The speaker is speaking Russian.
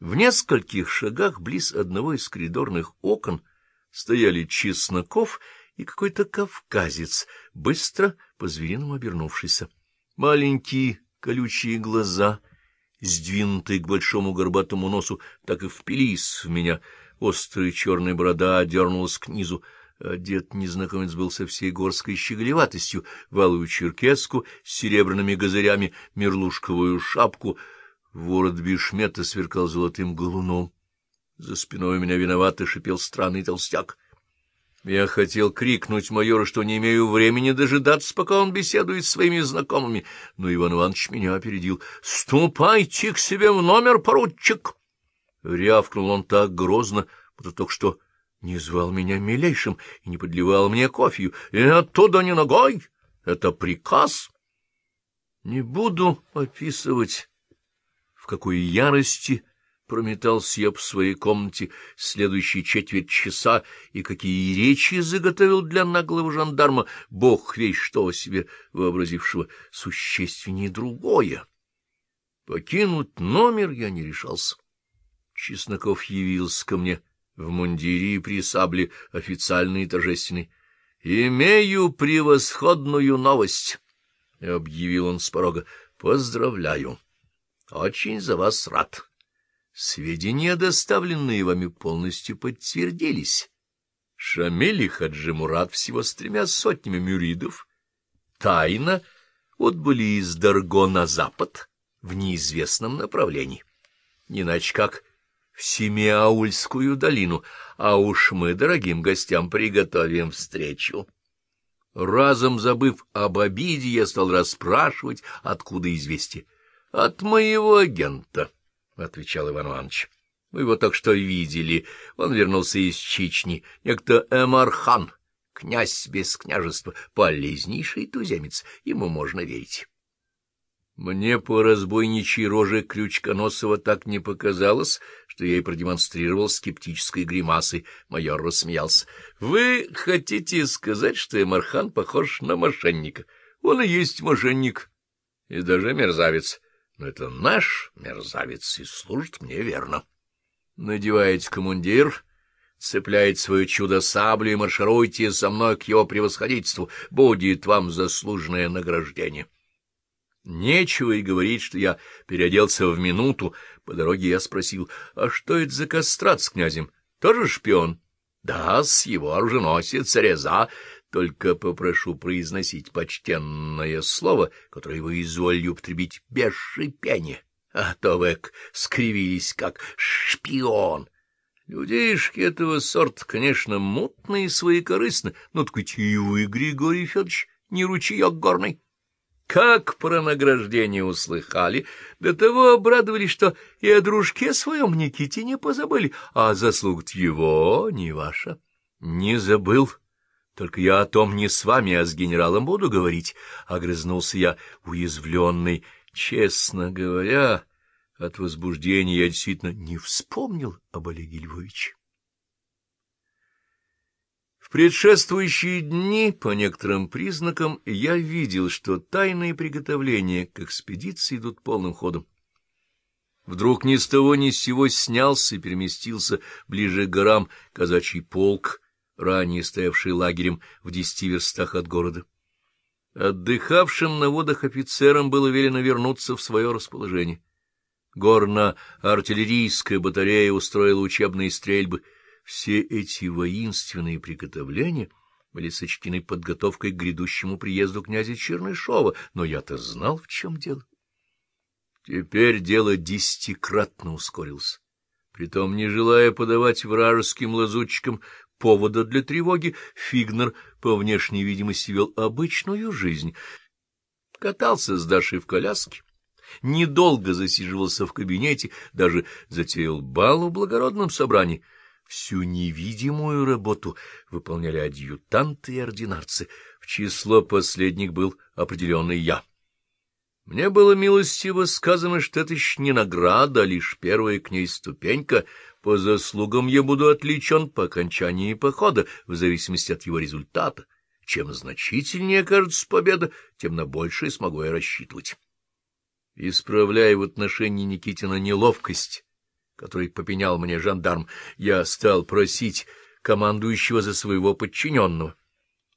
В нескольких шагах близ одного из коридорных окон стояли Чесноков и какой-то кавказец, быстро по-звериному обернувшийся. Маленькие колючие глаза, сдвинутые к большому горбатому носу, так и впились в меня. Острая черная борода дернулась к низу. Одет незнакомец был со всей горской щеголеватостью, валую черкеску с серебряными газырями, мерлушковую шапку. Ворот бишмета сверкал золотым галуном. За спиной у меня виновато шипел странный толстяк. Я хотел крикнуть майору, что не имею времени дожидаться, пока он беседует с своими знакомыми, но Иван Иванович меня опередил. — Ступайте к себе в номер, поручик! Рявкнул он так грозно, будто только что не звал меня милейшим и не подливал мне кофею. И оттуда не ногой! Это приказ! Не буду описывать, в какой ярости прометался я по своей комнате следующие четверть часа, и какие речи заготовил для наглого жандарма, бог весь что о себе вообразившего, существеннее другое. Покинуть номер я не решался. Чесноков явился ко мне в мундире и при сабле официальный и торжественный. — Имею превосходную новость, — объявил он с порога. — Поздравляю. Очень за вас рад. Сведения, доставленные вами, полностью подтвердились. Шамиль Хаджи Мурат всего с тремя сотнями мюридов тайно отбыли из Дарго на запад в неизвестном направлении. Иначе как в Семиаульскую долину, а уж мы дорогим гостям приготовим встречу. Разом забыв об обиде, я стал расспрашивать, откуда известие. — От моего агента. —— отвечал Иван Иванович. — Мы его так что видели. Он вернулся из Чечни. Некто Эмархан, князь без княжества, полезнейший туземец. Ему можно верить. Мне по разбойничьей роже Крючконосова так не показалось, что я и продемонстрировал скептической гримасой. Майор рассмеялся. — Вы хотите сказать, что Эмархан похож на мошенника? Он и есть мошенник, и даже мерзавец но это наш мерзавец и служит мне верно. Надеваете командир, цепляете свое чудо-саблю и маршируйте со мной к его превосходительству. Будет вам заслуженное награждение. Нечего и говорить, что я переоделся в минуту. По дороге я спросил, а что это за кастрат с князем? Тоже шпион? Да, с его оруженосец Реза только попрошу произносить почтенное слово, которое вы изволили употребить без шипения, а то вы скривились, как шпион. Людишки этого сорта, конечно, мутные и своекорыстны, но так ведь и вы, Григорий Федорович, не ручеек горный. Как про награждение услыхали, до того обрадовались, что и о дружке своем Никите не позабыли, а заслуг его не ваша. Не забыл. Только я о том не с вами, а с генералом буду говорить, — огрызнулся я, уязвленный. Честно говоря, от возбуждения я действительно не вспомнил об Олеге Львовиче. В предшествующие дни, по некоторым признакам, я видел, что тайные приготовления к экспедиции идут полным ходом. Вдруг ни с того ни с сего снялся и переместился ближе к горам казачий полк, ранее стоявший лагерем в десяти верстах от города. Отдыхавшим на водах офицерам было велено вернуться в свое расположение. Горно-артиллерийская батарея устроила учебные стрельбы. Все эти воинственные приготовления были сочтены подготовкой к грядущему приезду князя Чернышова, но я-то знал, в чем дело. Теперь дело десятикратно ускорилось. Притом, не желая подавать вражеским лазутчикам повода для тревоги, Фигнер по внешней видимости вел обычную жизнь. Катался с Дашей в коляске, недолго засиживался в кабинете, даже затеял бал в благородном собрании. Всю невидимую работу выполняли адъютанты и ординарцы. В число последних был определенный я. Мне было милостиво сказано, что это еще не награда, а лишь первая к ней ступенька — по заслугам я буду отличен по окончании похода, в зависимости от его результата. Чем значительнее окажется победа, тем на большее смогу я рассчитывать. Исправляя в отношении Никитина неловкость, который попенял мне жандарм, я стал просить командующего за своего подчиненного.